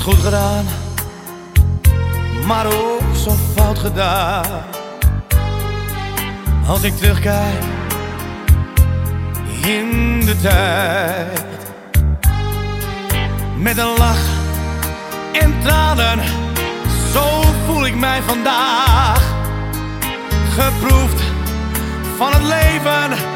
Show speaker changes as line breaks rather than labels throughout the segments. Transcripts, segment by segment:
goed gedaan, maar ook zo fout gedaan. Als ik terugkijk in de tijd, met een lach en tranen, zo voel ik mij vandaag. Geproefd van het leven,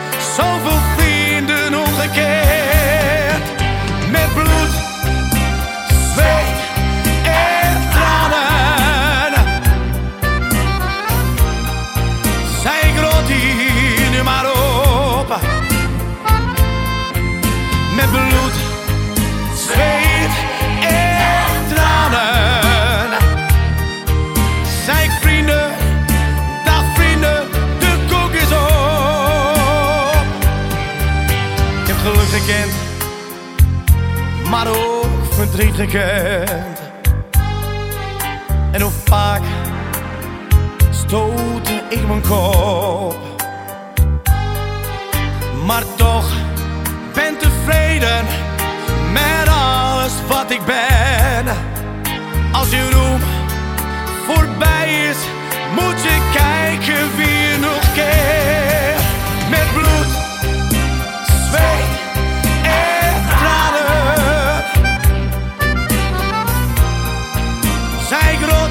gekend, maar ook verdriet. En hoe vaak stootte ik mijn kop. Maar toch ben tevreden met alles wat ik ben. Als je roem voorbij is, moet je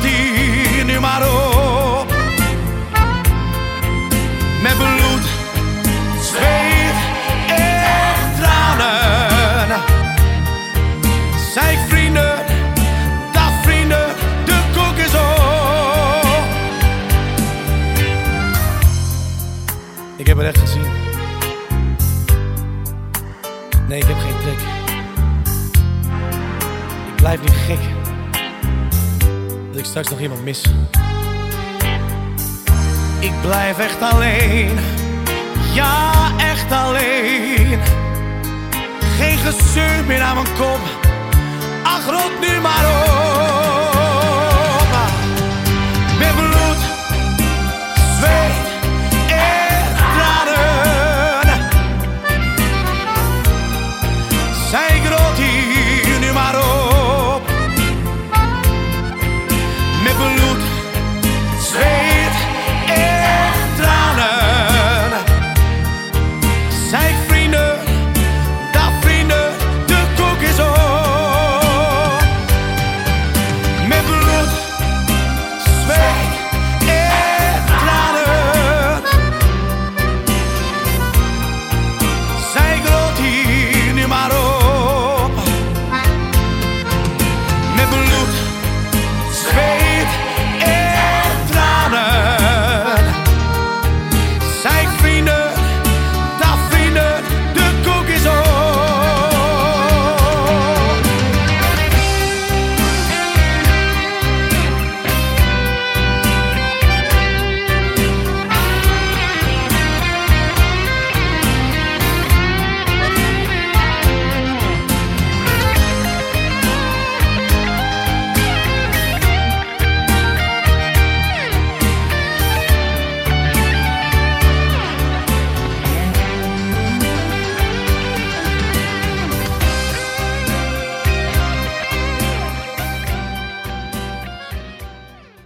Hier nu maar op. Met bloed, zweet en tranen. Zij vrienden, dag vrienden, de koek. Ik heb het echt gezien. Nee, ik heb geen trek. Ik blijf niet gek. Ik straks nog iemand mis. Ik blijf echt alleen. Ja, echt alleen. Geen gezeur meer aan mijn kop. Ach, rot nu maar op.